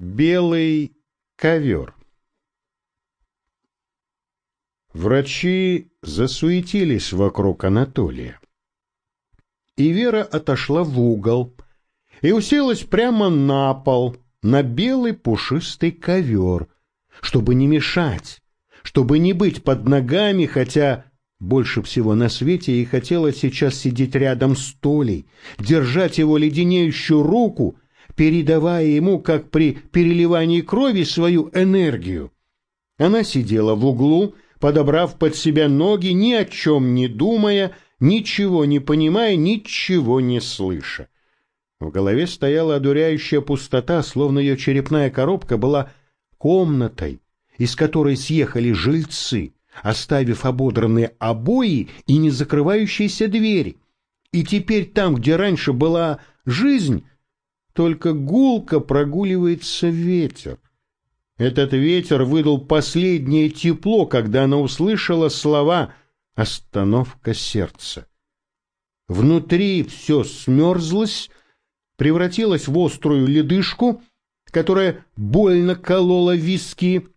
Белый ковер Врачи засуетились вокруг Анатолия. И Вера отошла в угол и уселась прямо на пол, на белый пушистый ковер, чтобы не мешать, чтобы не быть под ногами, хотя больше всего на свете ей хотелось сейчас сидеть рядом с Толей, держать его леденеющую руку, передавая ему, как при переливании крови, свою энергию. Она сидела в углу, подобрав под себя ноги, ни о чем не думая, ничего не понимая, ничего не слыша. В голове стояла одуряющая пустота, словно ее черепная коробка была комнатой, из которой съехали жильцы, оставив ободранные обои и не закрывающиеся двери. И теперь там, где раньше была жизнь, только гулко прогуливается ветер. Этот ветер выдал последнее тепло, когда она услышала слова «остановка сердца». Внутри все смерзлось, превратилось в острую ледышку, которая больно колола виски.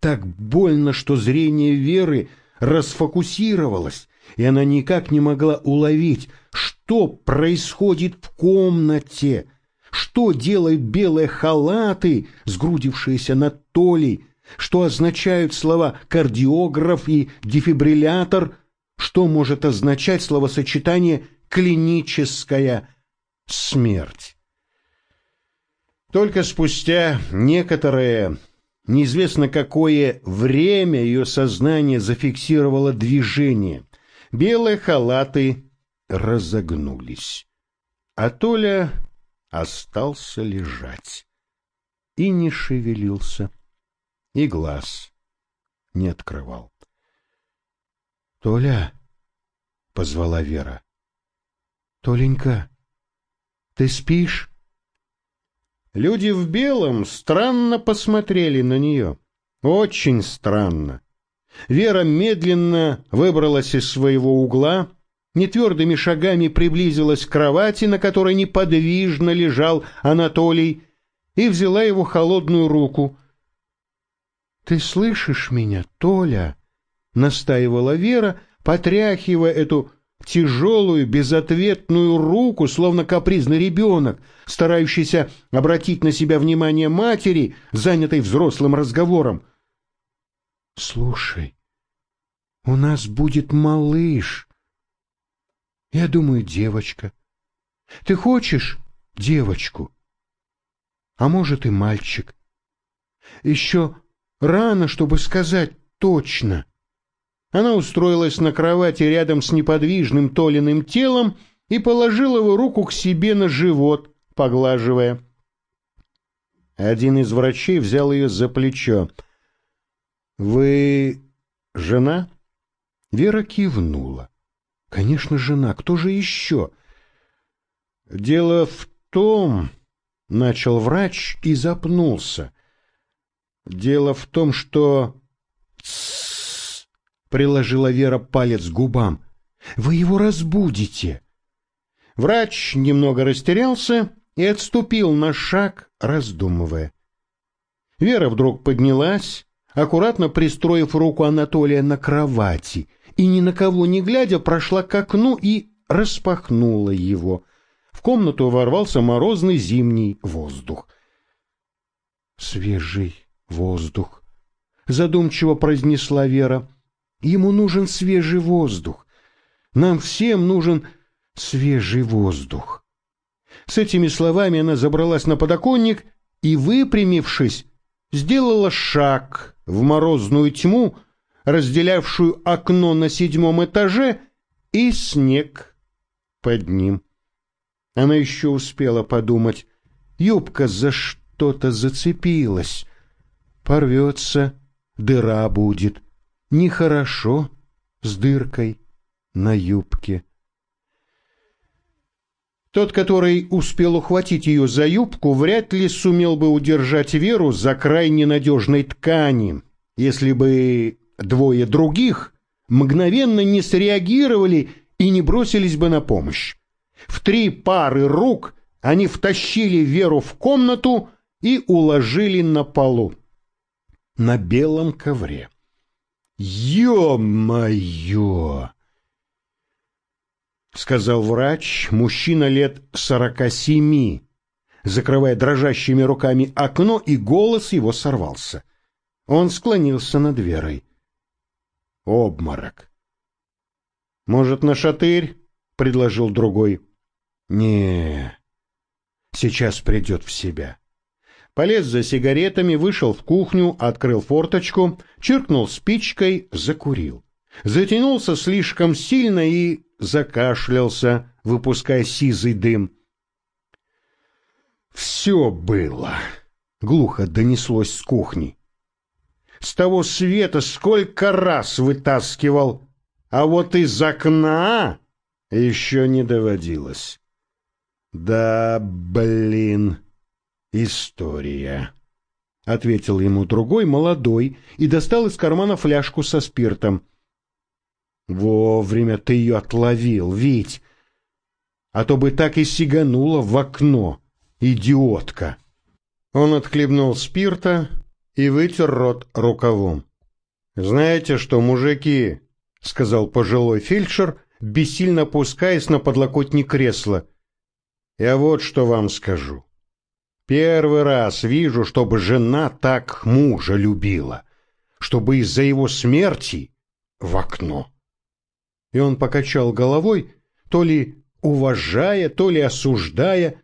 Так больно, что зрение Веры расфокусировалось, и она никак не могла уловить, что происходит в комнате. Что делают белые халаты, сгрудившиеся над Толей? Что означают слова «кардиограф» и «дефибриллятор»? Что может означать словосочетание «клиническая смерть»? Только спустя некоторое, неизвестно какое время ее сознание зафиксировало движение. Белые халаты разогнулись. А Толя остался лежать и не шевелился, и глаз не открывал. — Толя, — позвала Вера, — Толенька, ты спишь? Люди в белом странно посмотрели на нее, очень странно. Вера медленно выбралась из своего угла, нетвердыми шагами приблизилась к кровати, на которой неподвижно лежал Анатолий, и взяла его холодную руку. — Ты слышишь меня, Толя? — настаивала Вера, потряхивая эту тяжелую, безответную руку, словно капризный ребенок, старающийся обратить на себя внимание матери, занятой взрослым разговором. — Слушай, у нас будет малыш, я думаю, девочка. Ты хочешь девочку? А может и мальчик. Еще рано, чтобы сказать точно. Она устроилась на кровати рядом с неподвижным Толиным телом и положила его руку к себе на живот, поглаживая. Один из врачей взял ее за плечо. «Вы жена?» Вера кивнула. Конечно, жена. Кто же еще? Дело в том, начал врач и запнулся. Дело в том, что... Тссс, приложила Вера палец к губам. Вы его разбудите. Врач немного растерялся и отступил на шаг, раздумывая. Вера вдруг поднялась, аккуратно пристроив руку Анатолия на кровати — и ни на кого не глядя прошла к окну и распахнула его. В комнату ворвался морозный зимний воздух. «Свежий воздух», — задумчиво произнесла Вера. «Ему нужен свежий воздух. Нам всем нужен свежий воздух». С этими словами она забралась на подоконник и, выпрямившись, сделала шаг в морозную тьму, разделявшую окно на седьмом этаже, и снег под ним. Она еще успела подумать, юбка за что-то зацепилась. Порвется, дыра будет. Нехорошо с дыркой на юбке. Тот, который успел ухватить ее за юбку, вряд ли сумел бы удержать Веру за край ненадежной ткани, если бы Двое других мгновенно не среагировали и не бросились бы на помощь. В три пары рук они втащили Веру в комнату и уложили на полу, на белом ковре. «Ё-моё!» — сказал врач, мужчина лет сорока семи, закрывая дрожащими руками окно, и голос его сорвался. Он склонился над Верой. Обморок. «Может, на шатырь?» — предложил другой. не сейчас придет в себя». Полез за сигаретами, вышел в кухню, открыл форточку, чиркнул спичкой, закурил. Затянулся слишком сильно и закашлялся, выпуская сизый дым. «Все было!» — глухо донеслось с кухни. «С того света сколько раз вытаскивал, а вот из окна еще не доводилось». «Да, блин, история», — ответил ему другой, молодой, и достал из кармана фляжку со спиртом. «Вовремя ты ее отловил, Вить, а то бы так и сиганула в окно». Идиотка! Он отхлебнул спирта и вытер рот рукавом. «Знаете что, мужики?» — сказал пожилой фельдшер, бессильно опускаясь на подлокотник кресла. «Я вот что вам скажу. Первый раз вижу, чтобы жена так мужа любила, чтобы из-за его смерти в окно». И он покачал головой, то ли уважая, то ли осуждая,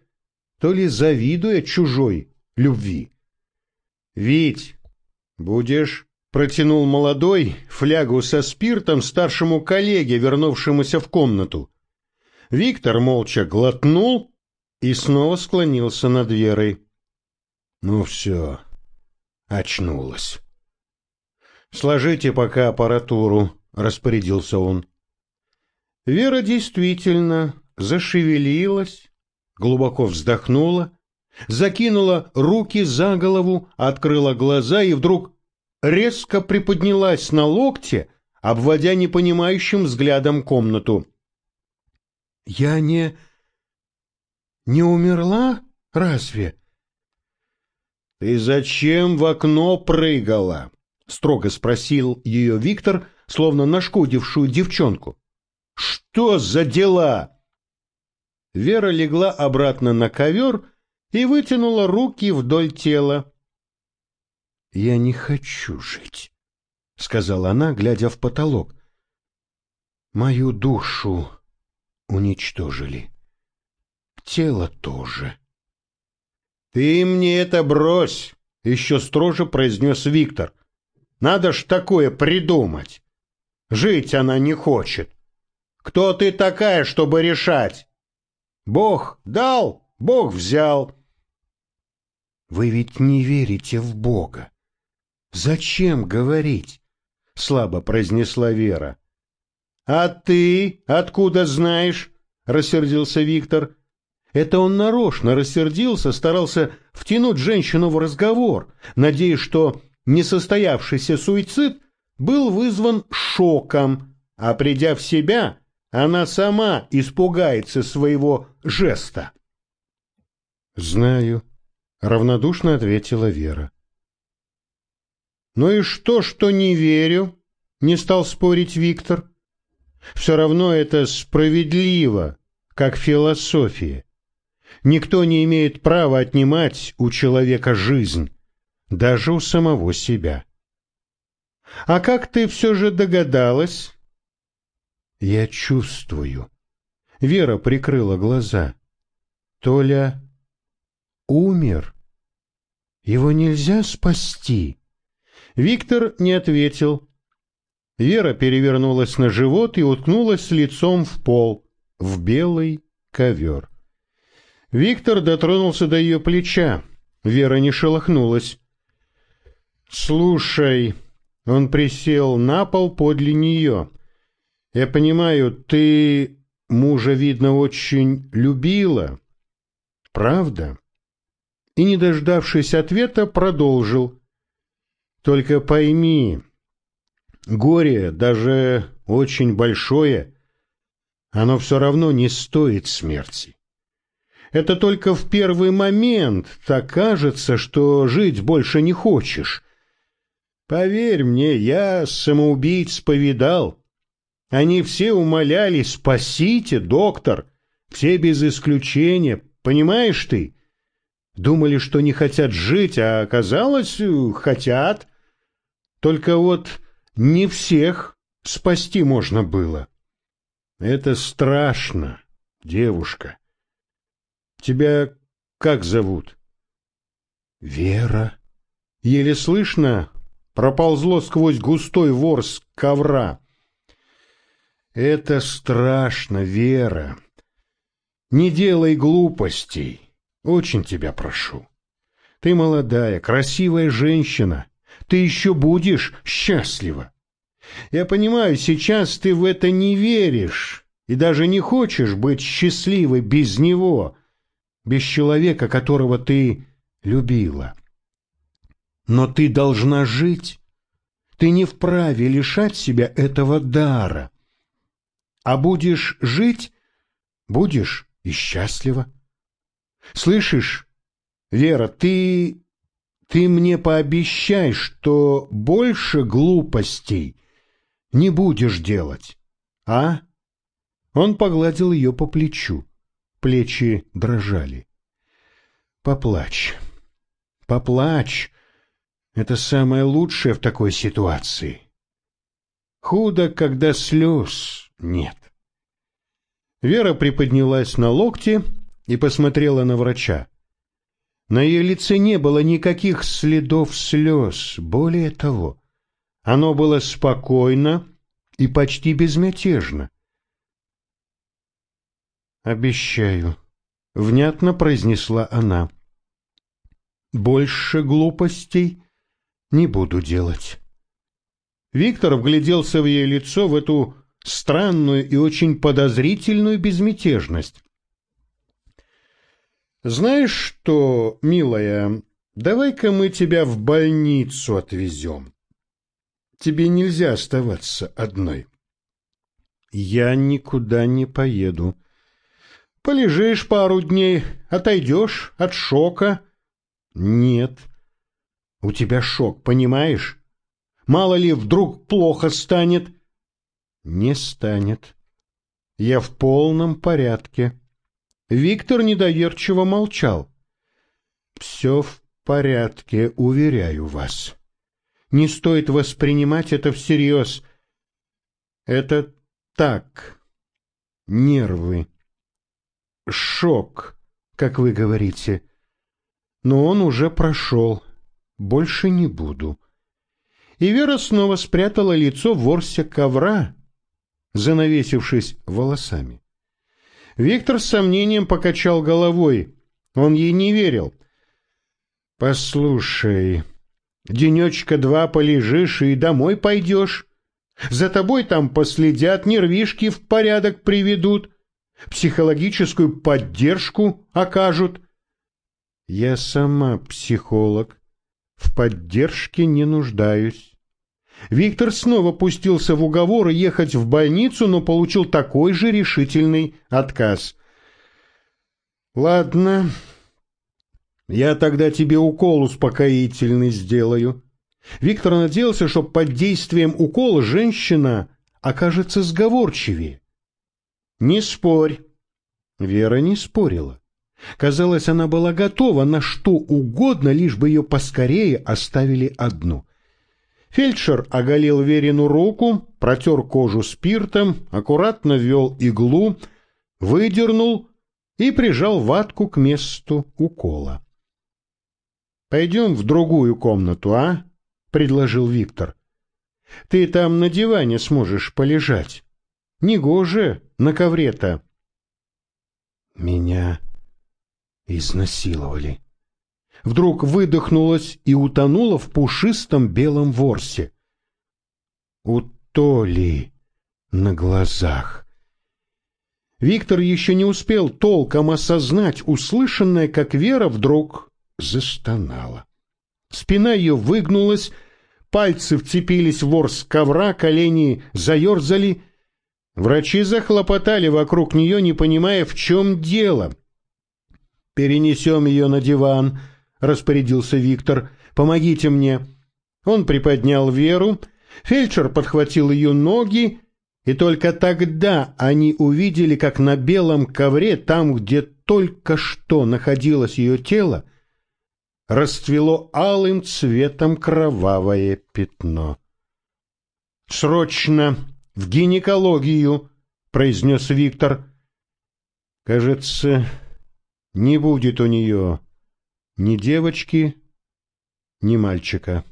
то ли завидуя чужой любви. «Вить, будешь?» — протянул молодой флягу со спиртом старшему коллеге, вернувшемуся в комнату. Виктор молча глотнул и снова склонился над Верой. «Ну все, очнулась». «Сложите пока аппаратуру», — распорядился он. Вера действительно зашевелилась, глубоко вздохнула, закинула руки за голову, открыла глаза и вдруг резко приподнялась на локте, обводя непонимающим взглядом комнату. — Я не... не умерла, разве? — Ты зачем в окно прыгала? — строго спросил ее Виктор, словно нашкодившую девчонку. — Что за дела? — Вера легла обратно на ковер и вытянула руки вдоль тела. — Я не хочу жить, — сказала она, глядя в потолок. — Мою душу уничтожили. Тело тоже. — Ты мне это брось, — еще строже произнес Виктор. — Надо ж такое придумать. Жить она не хочет. Кто ты такая, чтобы решать? Бог дал, Бог взял. Вы ведь не верите в Бога. Зачем говорить? Слабо произнесла Вера. А ты откуда знаешь? Рассердился Виктор. Это он нарочно рассердился, старался втянуть женщину в разговор, надеясь, что несостоявшийся суицид был вызван шоком, а придя в себя, она сама испугается своего жеста. «Знаю», — равнодушно ответила Вера. «Ну и что, что не верю?» — не стал спорить Виктор. «Все равно это справедливо, как философия. Никто не имеет права отнимать у человека жизнь, даже у самого себя». «А как ты все же догадалась?» Я чувствую. Вера прикрыла глаза. Толя умер. Его нельзя спасти. Виктор не ответил. Вера перевернулась на живот и уткнулась лицом в пол, в белый ковер. Виктор дотронулся до ее плеча. Вера не шелохнулась. «Слушай...» Он присел на пол подле нее. Я понимаю, ты мужа, видно, очень любила. Правда? И, не дождавшись ответа, продолжил. Только пойми, горе, даже очень большое, оно все равно не стоит смерти. Это только в первый момент так кажется, что жить больше не хочешь. Поверь мне, я самоубийц повидал. Они все умоляли «спасите, доктор!» Все без исключения, понимаешь ты? Думали, что не хотят жить, а оказалось, хотят. Только вот не всех спасти можно было. Это страшно, девушка. Тебя как зовут? Вера. Еле слышно проползло сквозь густой ворс ковра. Это страшно, Вера. Не делай глупостей. Очень тебя прошу. Ты молодая, красивая женщина. Ты еще будешь счастлива. Я понимаю, сейчас ты в это не веришь и даже не хочешь быть счастливой без него, без человека, которого ты любила. Но ты должна жить. Ты не вправе лишать себя этого дара. А будешь жить, будешь и счастлива. Слышишь, Вера, ты... ты мне пообещай, что больше глупостей не будешь делать, а? Он погладил ее по плечу. Плечи дрожали. Поплачь. Поплачь. Это самое лучшее в такой ситуации. Худо, когда слез нет. Вера приподнялась на локте и посмотрела на врача. На ее лице не было никаких следов слез, более того, оно было спокойно и почти безмятежно. «Обещаю», — внятно произнесла она. «Больше глупостей не буду делать». Виктор вгляделся в ее лицо, в эту странную и очень подозрительную безмятежность. «Знаешь что, милая, давай-ка мы тебя в больницу отвезем. Тебе нельзя оставаться одной». «Я никуда не поеду. Полежишь пару дней, отойдешь от шока». «Нет. У тебя шок, понимаешь? Мало ли, вдруг плохо станет» не станет. Я в полном порядке. Виктор недоверчиво молчал. Все в порядке, уверяю вас. Не стоит воспринимать это всерьез. Это так, нервы. Шок, как вы говорите. Но он уже прошел. Больше не буду. И Вера снова спрятала лицо в ворсе ковра, занавесившись волосами. Виктор с сомнением покачал головой. Он ей не верил. «Послушай, денечка два полежишь и домой пойдешь. За тобой там последят, нервишки в порядок приведут, психологическую поддержку окажут». «Я сама психолог, в поддержке не нуждаюсь». Виктор снова пустился в уговор ехать в больницу, но получил такой же решительный отказ. «Ладно, я тогда тебе укол успокоительный сделаю». Виктор надеялся, что под действием укола женщина окажется сговорчивее. «Не спорь». Вера не спорила. Казалось, она была готова на что угодно, лишь бы ее поскорее оставили одну — Фельдшер оголил Верину руку, протер кожу спиртом, аккуратно ввел иглу, выдернул и прижал ватку к месту укола. «Пойдем в другую комнату, а?» — предложил Виктор. «Ты там на диване сможешь полежать. Негоже на ковре-то». «Меня изнасиловали», вдруг выдохнулась и утонула в пушистом белом ворсе. У на глазах. Виктор еще не успел толком осознать услышанное, как Вера вдруг застонала. Спина ее выгнулась, пальцы вцепились в ворс ковра, колени заерзали. Врачи захлопотали вокруг нее, не понимая, в чем дело — «Перенесем ее на диван», — распорядился Виктор. «Помогите мне». Он приподнял Веру, фельдшер подхватил ее ноги, и только тогда они увидели, как на белом ковре, там, где только что находилось ее тело, расцвело алым цветом кровавое пятно. «Срочно в гинекологию!» — произнес Виктор. «Кажется, не будет у нее ни девочки, ни мальчика».